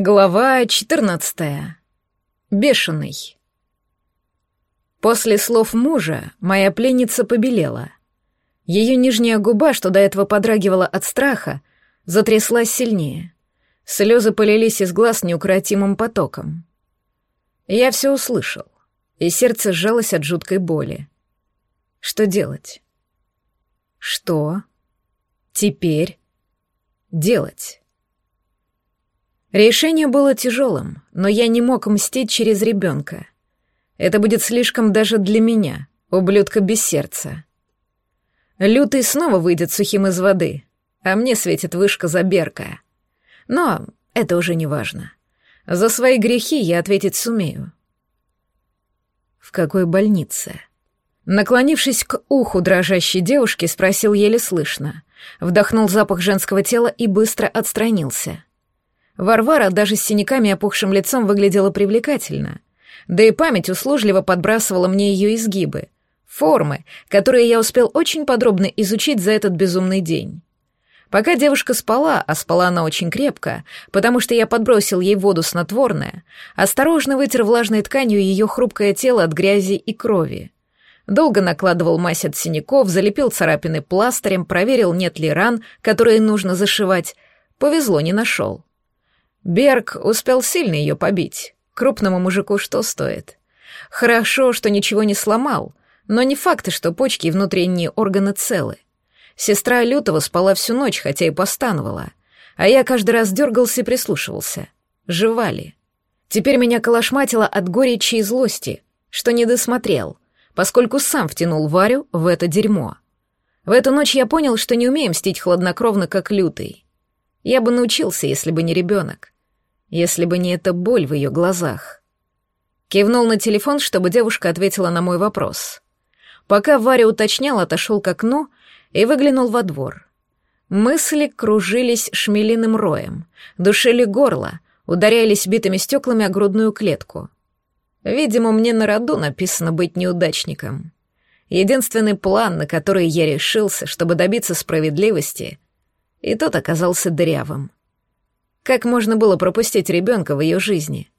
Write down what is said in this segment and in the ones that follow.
Глава 14. Бешеный. После слов мужа моя пленница побелела. Ее нижняя губа, что до этого подрагивала от страха, затряслась сильнее. Слезы полились из глаз неукротимым потоком. Я все услышал, и сердце сжалось от жуткой боли. Что делать? Что? Теперь? Делать? Решение было тяжелым, но я не мог мстить через ребенка. Это будет слишком даже для меня, ублюдка без сердца. Лютый снова выйдет сухим из воды, а мне светит вышка за Берка. Но это уже не важно. За свои грехи я ответить сумею. В какой больнице? Наклонившись к уху дрожащей девушки, спросил еле слышно. Вдохнул запах женского тела и быстро отстранился. Варвара даже с синяками и опухшим лицом выглядела привлекательно. Да и память услужливо подбрасывала мне ее изгибы, формы, которые я успел очень подробно изучить за этот безумный день. Пока девушка спала, а спала она очень крепко, потому что я подбросил ей воду снотворное, осторожно вытер влажной тканью ее хрупкое тело от грязи и крови. Долго накладывал мазь от синяков, залепил царапины пластырем, проверил, нет ли ран, которые нужно зашивать. Повезло, не нашел. Берг успел сильно ее побить. Крупному мужику что стоит? Хорошо, что ничего не сломал, но не факт, что почки и внутренние органы целы. Сестра Лютого спала всю ночь, хотя и постановала, а я каждый раз дергался и прислушивался. Жива ли? Теперь меня колошматило от горечи и злости, что не досмотрел, поскольку сам втянул Варю в это дерьмо. В эту ночь я понял, что не умею мстить хладнокровно, как лютый. Я бы научился, если бы не ребенок если бы не эта боль в ее глазах. Кивнул на телефон, чтобы девушка ответила на мой вопрос. Пока Варя уточнял, отошел к окну и выглянул во двор. Мысли кружились шмелиным роем, душили горло, ударялись битыми стеклами о грудную клетку. Видимо, мне на роду написано быть неудачником. Единственный план, на который я решился, чтобы добиться справедливости, и тот оказался дырявым. Как можно было пропустить ребенка в ее жизни?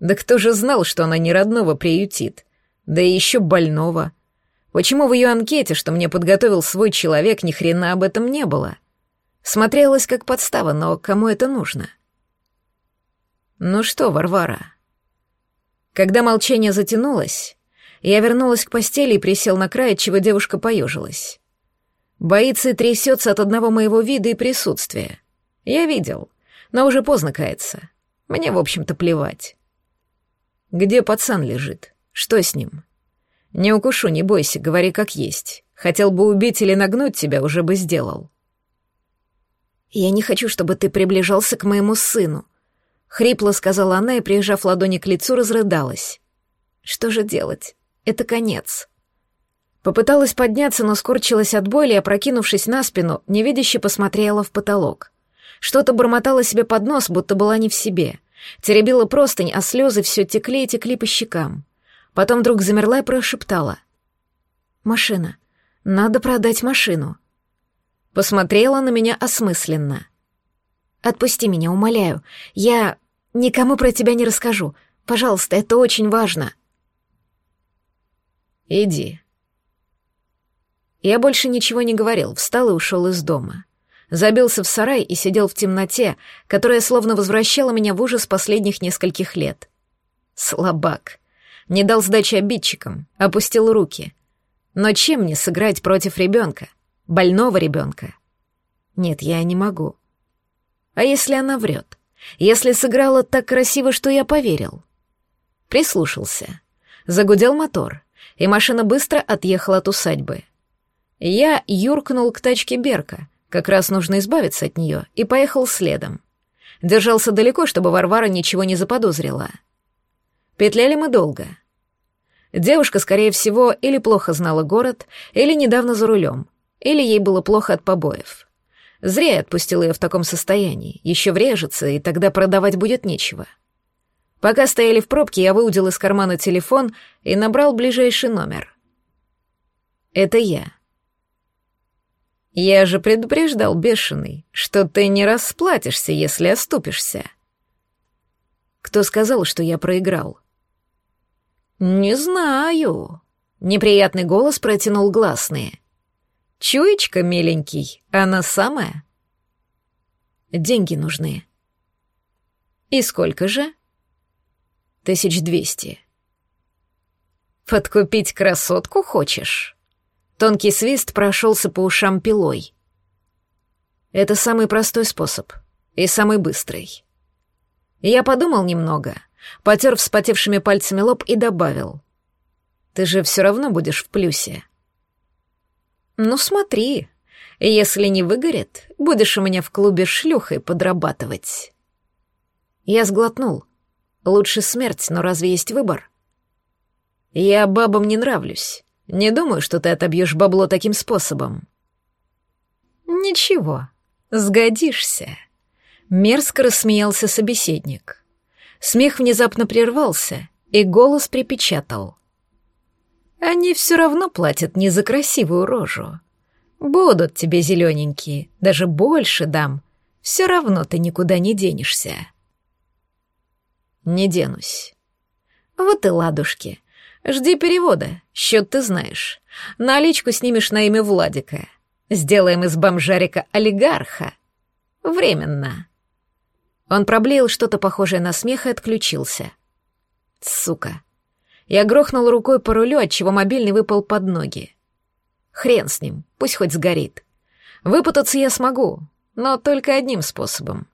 Да кто же знал, что она не родного приютит? Да и еще больного. Почему в ее анкете, что мне подготовил свой человек, ни хрена об этом не было? Смотрелось как подстава, но кому это нужно? Ну что, Варвара? Когда молчание затянулось, я вернулась к постели и присел на край, чего девушка поежилась. Боится и трясется от одного моего вида и присутствия. Я видел — но уже поздно каяться. Мне, в общем-то, плевать. Где пацан лежит? Что с ним? Не укушу, не бойся, говори как есть. Хотел бы убить или нагнуть тебя, уже бы сделал. Я не хочу, чтобы ты приближался к моему сыну. Хрипло сказала она и, прижав ладони к лицу, разрыдалась. Что же делать? Это конец. Попыталась подняться, но скорчилась от боли, опрокинувшись на спину, невидяще посмотрела в потолок. Что-то бормотала себе под нос, будто была не в себе. Теребила простынь, а слезы все текли и текли по щекам. Потом вдруг замерла и прошептала. «Машина. Надо продать машину». Посмотрела на меня осмысленно. «Отпусти меня, умоляю. Я никому про тебя не расскажу. Пожалуйста, это очень важно». «Иди». Я больше ничего не говорил, встал и ушел из дома забился в сарай и сидел в темноте, которая словно возвращала меня в ужас последних нескольких лет. Слабак. Не дал сдачи обидчикам, опустил руки. Но чем мне сыграть против ребенка? Больного ребенка? Нет, я не могу. А если она врет? Если сыграла так красиво, что я поверил? Прислушался. Загудел мотор, и машина быстро отъехала от усадьбы. Я юркнул к тачке Берка, как раз нужно избавиться от нее, и поехал следом. Держался далеко, чтобы Варвара ничего не заподозрила. Петляли мы долго. Девушка, скорее всего, или плохо знала город, или недавно за рулем, или ей было плохо от побоев. Зря я отпустил ее в таком состоянии, еще врежется, и тогда продавать будет нечего. Пока стояли в пробке, я выудил из кармана телефон и набрал ближайший номер. «Это я», я же предупреждал, бешеный, что ты не расплатишься, если оступишься. Кто сказал, что я проиграл? Не знаю. Неприятный голос протянул гласные. Чуечка, миленький, она самая. Деньги нужны. И сколько же? Тысяч двести. Подкупить красотку хочешь? Тонкий свист прошелся по ушам пилой. Это самый простой способ и самый быстрый. Я подумал немного, потер вспотевшими пальцами лоб и добавил. Ты же все равно будешь в плюсе. Ну смотри, если не выгорит, будешь у меня в клубе шлюхой подрабатывать. Я сглотнул. Лучше смерть, но разве есть выбор? Я бабам не нравлюсь. Не думаю, что ты отобьешь бабло таким способом. Ничего, сгодишься. Мерзко рассмеялся собеседник. Смех внезапно прервался, и голос припечатал. Они все равно платят не за красивую рожу. Будут тебе зелененькие, даже больше дам. Все равно ты никуда не денешься. Не денусь. Вот и ладушки. Жди перевода, счет ты знаешь. Наличку снимешь на имя Владика. Сделаем из бомжарика олигарха. Временно. Он проблеял что-то похожее на смех и отключился. Сука. Я грохнул рукой по рулю, отчего мобильный выпал под ноги. Хрен с ним, пусть хоть сгорит. Выпутаться я смогу, но только одним способом.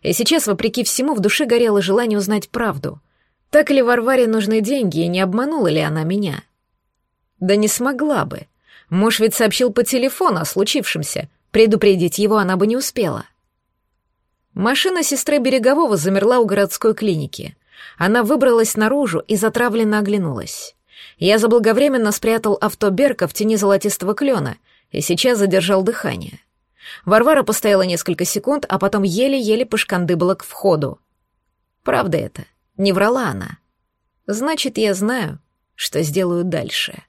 И сейчас, вопреки всему, в душе горело желание узнать правду. Так ли Варваре нужны деньги, и не обманула ли она меня? Да не смогла бы. Муж ведь сообщил по телефону о случившемся. Предупредить его она бы не успела. Машина сестры Берегового замерла у городской клиники. Она выбралась наружу и затравленно оглянулась. Я заблаговременно спрятал авто Берка в тени золотистого клена и сейчас задержал дыхание. Варвара постояла несколько секунд, а потом еле-еле пошкандыбала к входу. Правда это, не врала она. Значит, я знаю, что сделаю дальше.